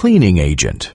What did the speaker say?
cleaning agent.